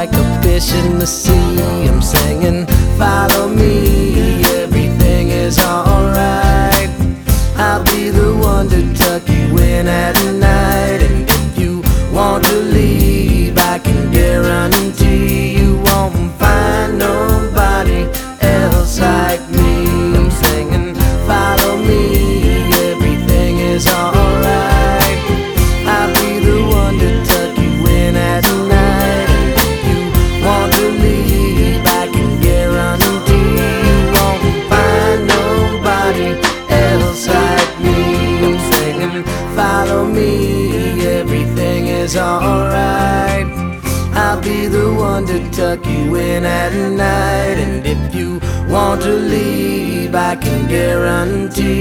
like a fish in the sea. I'm singing, follow me, is alright. I'll be the one to tuck you in at night. And if you want to leave, I can guarantee